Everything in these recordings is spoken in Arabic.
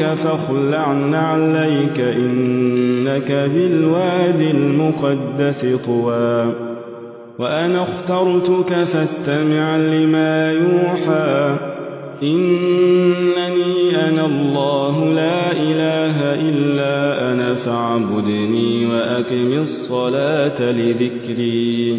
ربك فاخلع نعليك إنك بالوادي المقدس طوى. وأنا اخترتك فاستمع لما يوحى. إنني أنا الله لا إله إلا أنا فاعبدني وأقم الصلاة لذكري.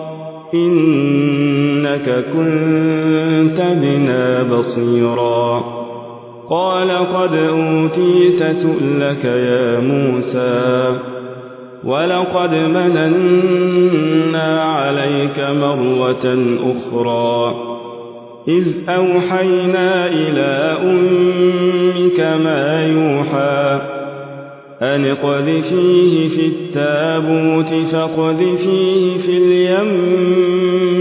إنك كنت بنا بصيرا. قال قد أوتيت سؤلك يا موسى ولقد مننا عليك مرة أخرى. إذ أوحينا إلى أمك ما يوحى أن اقذفيه في التابوت فاقذفيه في اليم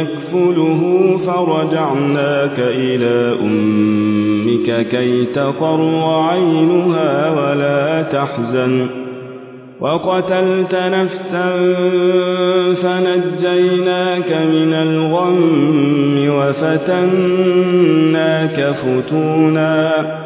يكفله فرجعناك إلى أمك كي تقر عينها ولا تحزن. وقتلت نفسا فنجيناك من الغم وفتناك فتونا.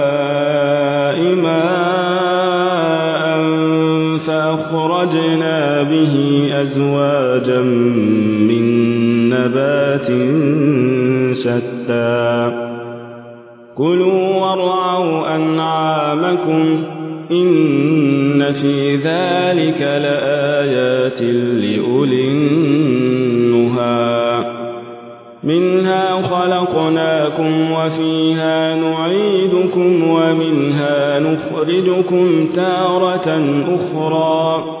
أزواجا من نبات شتى. كلوا وارعوا أنعامكم إن في ذلك لآيات لأولي النهى. منها خلقناكم وفيها نعيدكم ومنها نخرجكم تارة أخرى.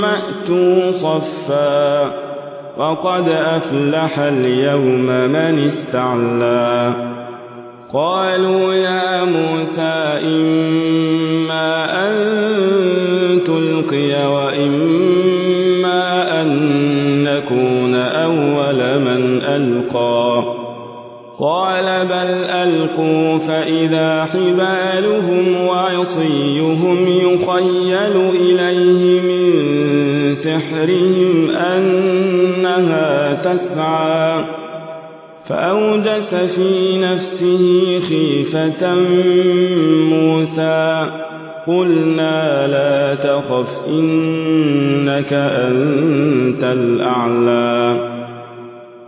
ثم صفا وقد أفلح اليوم من استعلا قالوا يا موسى إما أن تلقي وإما أن نكون أول من ألقى قال بل ألقوا فإذا حبالهم وعصيهم يخيل إليه من سحرهم أنها تسعى. فأوجس في نفسه خيفة موسى. قلنا لا تخف إنك أنت الأعلى.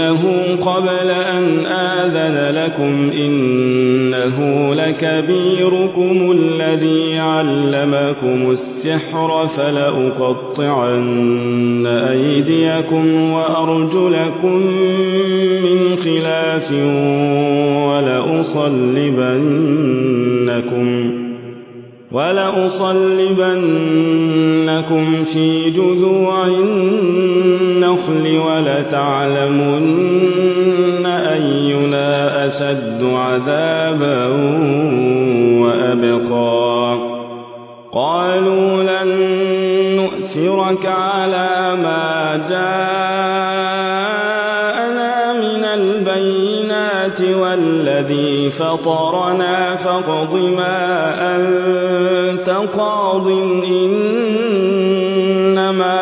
له قبل أن آذن لكم إنه لكبيركم الذي علمكم السحر فلأقطعن أيديكم وأرجلكم من خلاف ولأصلبنكم ولأصلبنكم في جذوع النخل ولتعلمن أينا أشد عذابا وأبقى. قالوا لن نؤثرك على ما جاءنا من البينات والذي فطرنا فاقض ما أنت قاض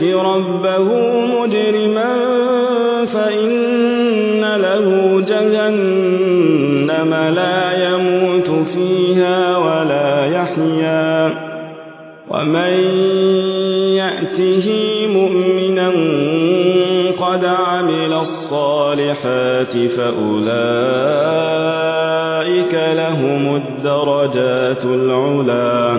يأت ربه مجرما فإن له جهنم لا يموت فيها ولا يحيا. ومن يأته مؤمنا قد عمل الصالحات فأولئك لهم الدرجات العلا.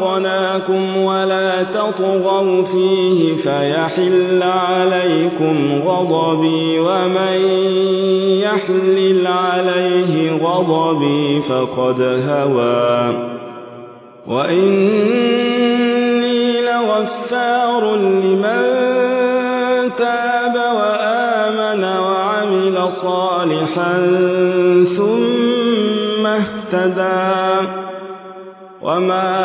ما رزقناكم ولا تطغوا فيه فيحل عليكم غضبي ومن يحلل عليه غضبي فقد هوى. وإني لغفار لمن تاب وآمن وعمل صالحا ثم اهتدى. وما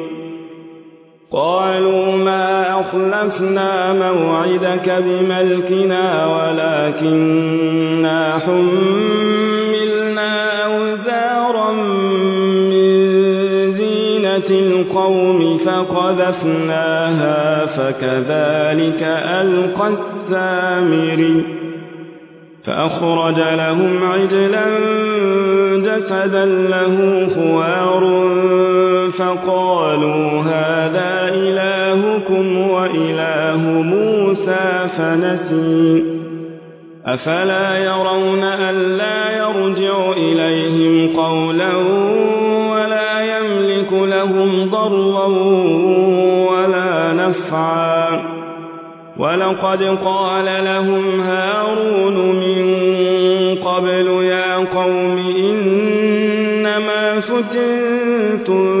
قالوا ما أخلفنا موعدك بملكنا ولكننا حملنا أوزارا القوم فقذفناها فكذلك ألقى السامري فأخرج لهم عجلا جسدا له خوار فقالوا هذا إلهكم وإله موسى فنسي. أفلا يرون ألا يرجع إليهم قولا لهم ضرا ولا نفعا. ولقد قال لهم هارون من قبل يا قوم إنما فتنتم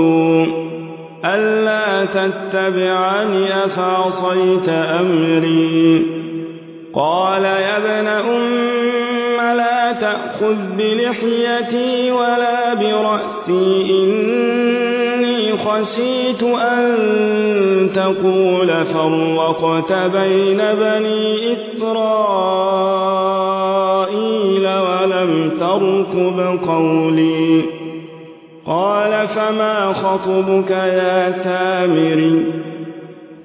تتبعني أفعصيت أمري. قال يا ابن أم لا تأخذ بلحيتي ولا برأسي إن خشيت أن تقول فرقت بين بني إسرائيل ولم تركب قولي. قال فما خطبك يا سامري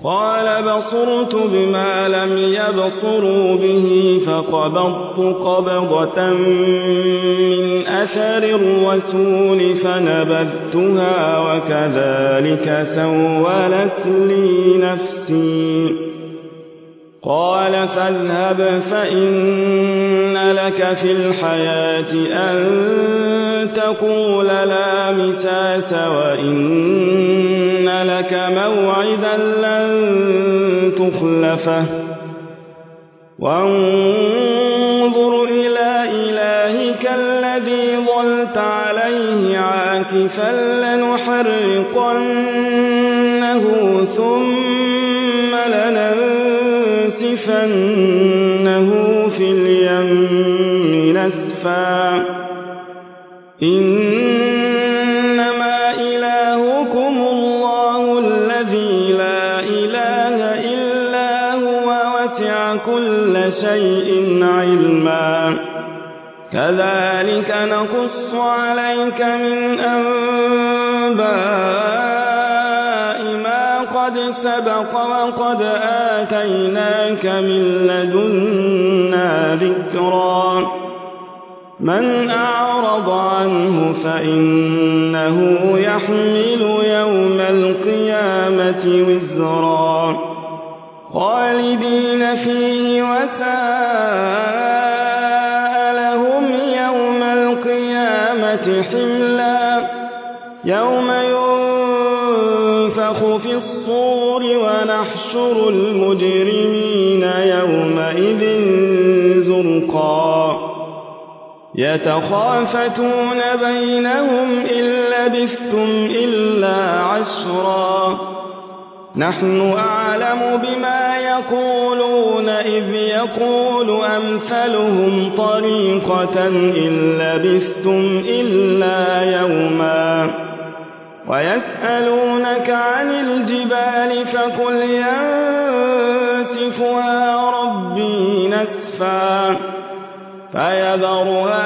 قال بصرت بما لم يبصروا به فقبضت قبضة من أثر الرسول فنبذتها وكذلك سولت لي نفسي. قال فاذهب فإن لك في الحياة أن تقول لا مساس وإن لك موعدا لن تخلفه. وانظر إلى إلهك الذي ظلت عليه عاكفا لنحرقنه لننسفنه في اليم نسفا. إنما إلهكم الله الذي لا إله إلا هو وسع كل شيء علما. كذلك نقص عليك من أنباء قد سبق وقد آتيناك من لدنا ذكرا. من أعرض عنه فإنه يحمل يوم القيامة وزرا. خالدين فيه وساء يتخافتون بينهم إن لبثتم إلا عشرا نحن أعلم بما يقولون إذ يقول أمثلهم طريقة إن لبثتم إلا يوما. ويسألونك عن الجبال فقل ينسفها ربي صفا فيذرها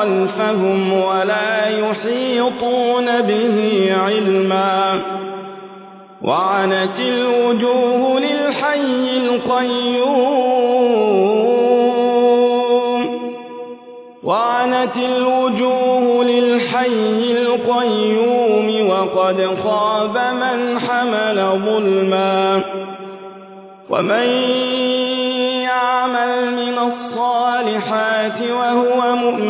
خلفهم ولا يحيطون به علما. وعنت الوجوه للحي القيوم. وعنت الوجوه للحي القيوم وقد خاب من حمل ظلما. ومن يعمل من الصالحات وهو مؤمن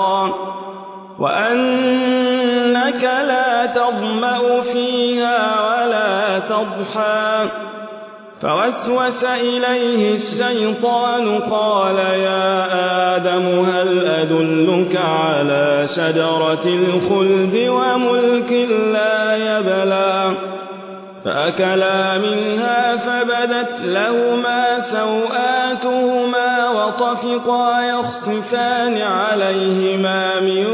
وأنك لا تظمأ فيها ولا تضحى. فوسوس إليه الشيطان قال يا آدم هل أدلك على شجرة الخلد وملك لا يبلى؟ فأكلا منها فبدت لهما سوآتهما وطفقا يخصفان عليهما من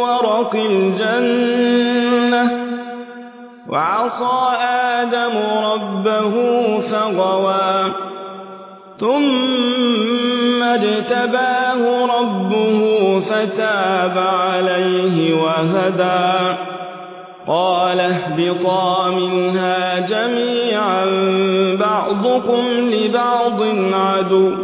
ورق الجنة. وعصى آدم ربه فغوى. ثم اجتباه ربه فتاب عليه وهدى. قال اهبطا منها جميعا بعضكم لبعض عدو.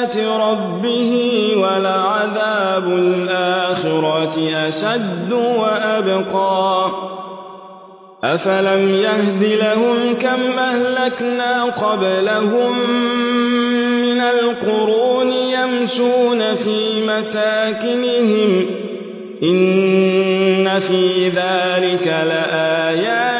بآيات ربه ولعذاب الآخرة أشد وأبقى. أفلم يهد لهم كم أهلكنا قبلهم من القرون يمشون في مساكنهم إن في ذلك لآيات